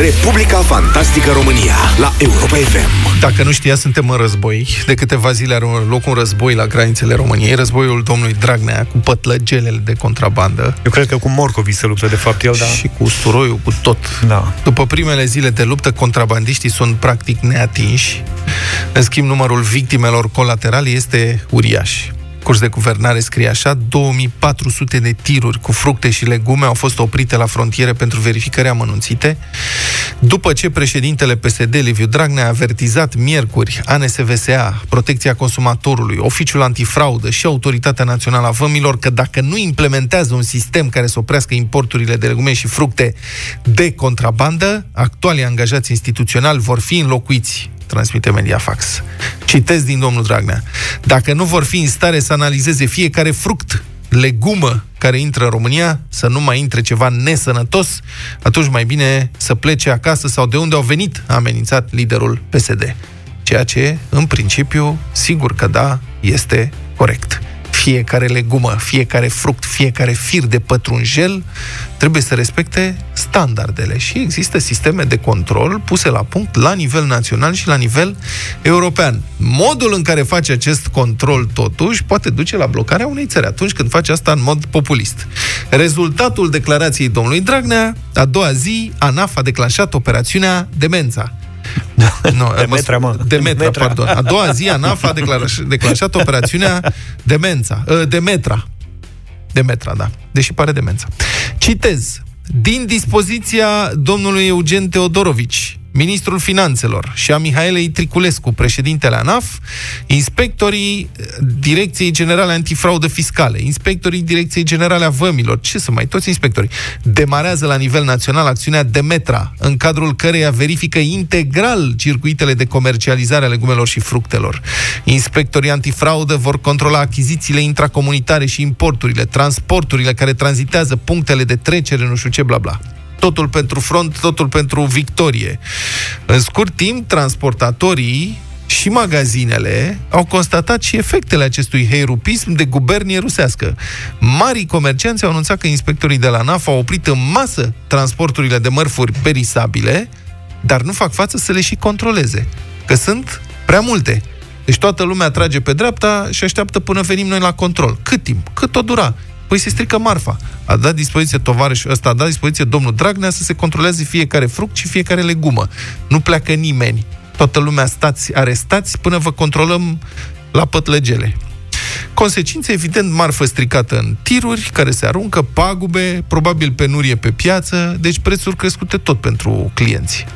Republica Fantastică România la Europa FM. Dacă nu știa, suntem în război. De câteva zile are loc un război la granițele României, războiul domnului Dragnea cu pătlăgelele de contrabandă. Eu cred că cu morcovi se luptă de fapt el, da. Și cu usturoiul, cu tot. Da. După primele zile de luptă, contrabandiștii sunt practic neatinși. În schimb, numărul victimelor colaterale este uriaș curs de guvernare scrie așa, 2400 de tiruri cu fructe și legume au fost oprite la frontiere pentru verificări amănunțite, după ce președintele PSD, Liviu Dragnea, a avertizat miercuri ANSVSA, Protecția Consumatorului, Oficiul Antifraudă și Autoritatea Națională a Vămilor că dacă nu implementează un sistem care să oprească importurile de legume și fructe de contrabandă, actualii angajați instituționali vor fi înlocuiți transmite Mediafax. Citez din domnul Dragnea. Dacă nu vor fi în stare să analizeze fiecare fruct, legumă care intră în România, să nu mai intre ceva nesănătos, atunci mai bine să plece acasă sau de unde au venit, a amenințat liderul PSD. Ceea ce, în principiu, sigur că da, este corect fiecare legumă, fiecare fruct, fiecare fir de pătrunjel trebuie să respecte standardele și există sisteme de control puse la punct la nivel național și la nivel european. Modul în care face acest control totuși poate duce la blocarea unei țări atunci când face asta în mod populist. Rezultatul declarației domnului Dragnea, a doua zi, ANAF a declanșat operațiunea Demența nu, Demetra, mă. Demetra, Demetra, pardon. A doua zi, ANAF a declarat, declanșat operațiunea Demența. Uh, Demetra. Demetra, da. Deși pare demența. Citez. Din dispoziția domnului Eugen Teodorovici, ministrul finanțelor, și a Mihaelei Triculescu, președintele ANAF, inspectorii Direcției Generale Antifraudă Fiscale, inspectorii Direcției Generale a Vămilor, ce să mai, toți inspectorii, demarează la nivel național acțiunea Demetra, în cadrul căreia verifică integral circuitele de comercializare a legumelor și fructelor. Inspectorii antifraudă vor controla achizițiile intracomunitare și importurile, transporturile care tranzitează punctele de trecere, nu știu ce, bla bla totul pentru front, totul pentru victorie. În scurt timp, transportatorii și magazinele au constatat și efectele acestui heirupism de gubernie rusească. Marii comercianți au anunțat că inspectorii de la NAF au oprit în masă transporturile de mărfuri perisabile, dar nu fac față să le și controleze, că sunt prea multe. Deci toată lumea trage pe dreapta și așteaptă până venim noi la control. Cât timp? Cât o dura? Păi se strică marfa. A dat dispoziție tovarășul ăsta, a dat dispoziție domnul Dragnea să se controleze fiecare fruct și fiecare legumă. Nu pleacă nimeni. Toată lumea stați arestați până vă controlăm la pătlăgele. Consecințe, evident, marfă stricată în tiruri, care se aruncă, pagube, probabil penurie pe piață, deci prețuri crescute tot pentru clienți.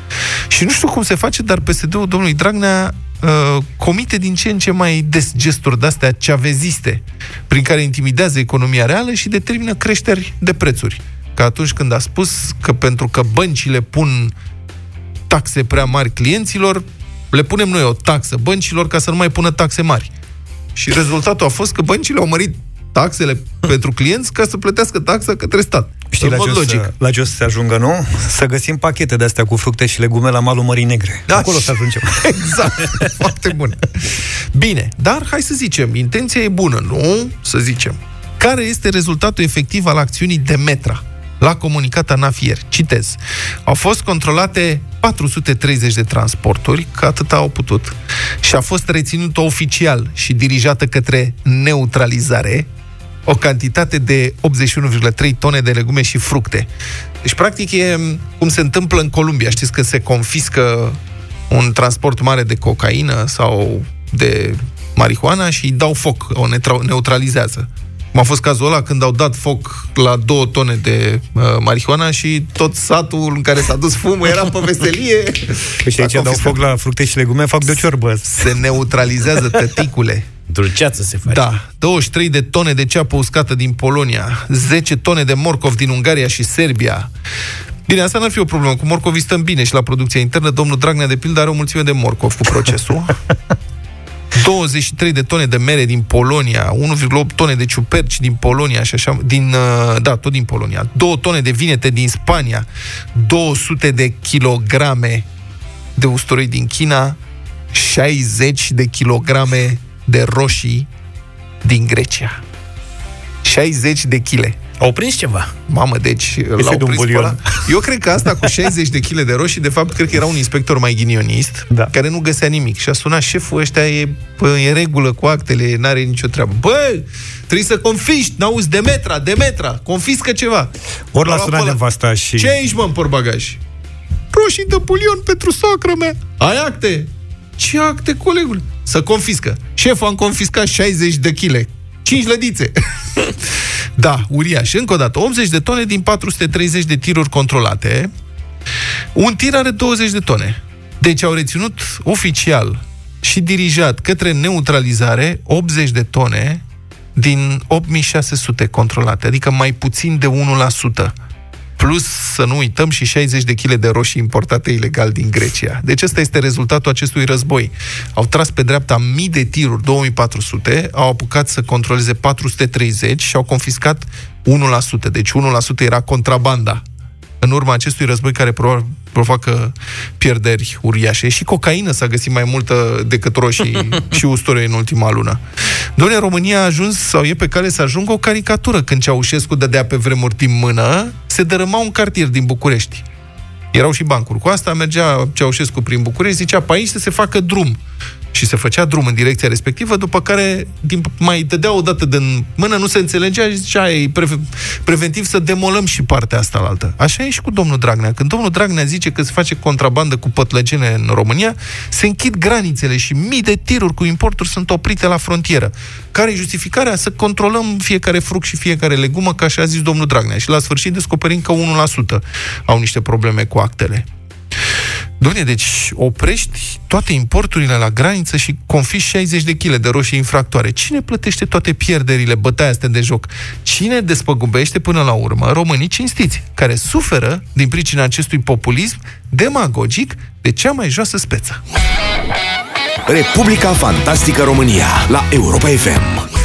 Și nu știu cum se face, dar PSD-ul domnului Dragnea uh, comite din ce în ce mai des gesturi de-astea ceaveziste, prin care intimidează economia reală și determină creșteri de prețuri. Ca atunci când a spus că pentru că băncile pun taxe prea mari clienților, le punem noi o taxă băncilor ca să nu mai pună taxe mari. Și rezultatul a fost că băncile au mărit taxele pentru clienți ca să plătească taxa către stat. Știi, la ce, logic. Să, la ce o să se ajungă, nu? Să găsim pachete de astea cu fructe și legume la malul Mării Negre. Da, Acolo să ajungem. Exact. Foarte bun. Bine, dar hai să zicem, intenția e bună, nu? Să zicem. Care este rezultatul efectiv al acțiunii de metra? La comunicat ANAFIER, citez, au fost controlate 430 de transporturi, că atât au putut, și a fost reținută oficial și dirijată către neutralizare o cantitate de 81,3 tone de legume și fructe. Deci, practic, e cum se întâmplă în Columbia. Știți că se confiscă un transport mare de cocaină sau de marihuana și îi dau foc, o neutralizează. Cum a fost cazul ăla când au dat foc la două tone de uh, marihuana și tot satul în care s-a dus fumul era pe veselie. Păi și aici dau foc la fructe și legume, fac de o ciorbă. Se neutralizează tăticule. Dulceață se face. Da. 23 de tone de ceapă uscată din Polonia, 10 tone de morcov din Ungaria și Serbia. Bine, asta n-ar fi o problemă. Cu morcovii stăm bine și la producția internă. Domnul Dragnea, de pildă, are o mulțime de morcov cu procesul. 23 de tone de mere din Polonia, 1,8 tone de ciuperci din Polonia și așa, din, uh, da, tot din Polonia, 2 tone de vinete din Spania, 200 de kilograme de usturoi din China, 60 de kilograme de roșii din Grecia. 60 de chile. Au prins ceva. Mamă, deci l-au de un prins pe bulion. ăla. Eu cred că asta cu 60 de kg de roșii, de fapt, cred că era un inspector mai ghinionist, Da. care nu găsea nimic. Și a sunat șeful ăștia, e, bă, e în regulă cu actele, n-are nicio treabă. Bă, trebuie să confiști, n-auzi, Demetra, Demetra, confiscă ceva. Ori l-a luat sunat pe ăla. nevasta și... Ce ai aici, mă, în portbagaj? Roșii de bulion pentru soacră mea. Ai acte? Ce acte, colegul? Să confiscă. Șeful am confiscat 60 de chile. 5 lădițe. da, uriaș. Încă o dată, 80 de tone din 430 de tiruri controlate. Un tir are 20 de tone. Deci au reținut oficial și dirijat către neutralizare 80 de tone din 8600 controlate, adică mai puțin de 1%. Plus, să nu uităm, și 60 de kg de roșii importate ilegal din Grecia. Deci ăsta este rezultatul acestui război. Au tras pe dreapta mii de tiruri, 2400, au apucat să controleze 430 și au confiscat 1%. Deci 1% era contrabanda în urma acestui război care pro- provoacă pierderi uriașe. Și cocaină s-a găsit mai multă decât roșii și usturoi în ultima lună. Dom'le, România a ajuns, sau e pe cale să ajungă o caricatură. Când Ceaușescu dădea pe vremuri din mână, se dărâma un cartier din București. Erau și bancuri. Cu asta mergea Ceaușescu prin București, zicea pe aici să se facă drum. Și se făcea drum în direcția respectivă, după care din, mai dădea o dată din mână, nu se înțelegea și zicea, e pre, preventiv să demolăm și partea asta la altă. Așa e și cu domnul Dragnea. Când domnul Dragnea zice că se face contrabandă cu pătlăgene în România, se închid granițele și mii de tiruri cu importuri sunt oprite la frontieră. Care e justificarea? Să controlăm fiecare fruct și fiecare legumă, ca așa a zis domnul Dragnea. Și la sfârșit descoperim că 1% au niște probleme cu actele. Doamne, deci oprești toate importurile la graniță și confiși 60 de kg de roșii infractoare. Cine plătește toate pierderile, bătaia astea de joc? Cine despăgubește până la urmă românii cinstiți, care suferă din pricina acestui populism demagogic de cea mai joasă speță? Republica Fantastică România la Europa FM.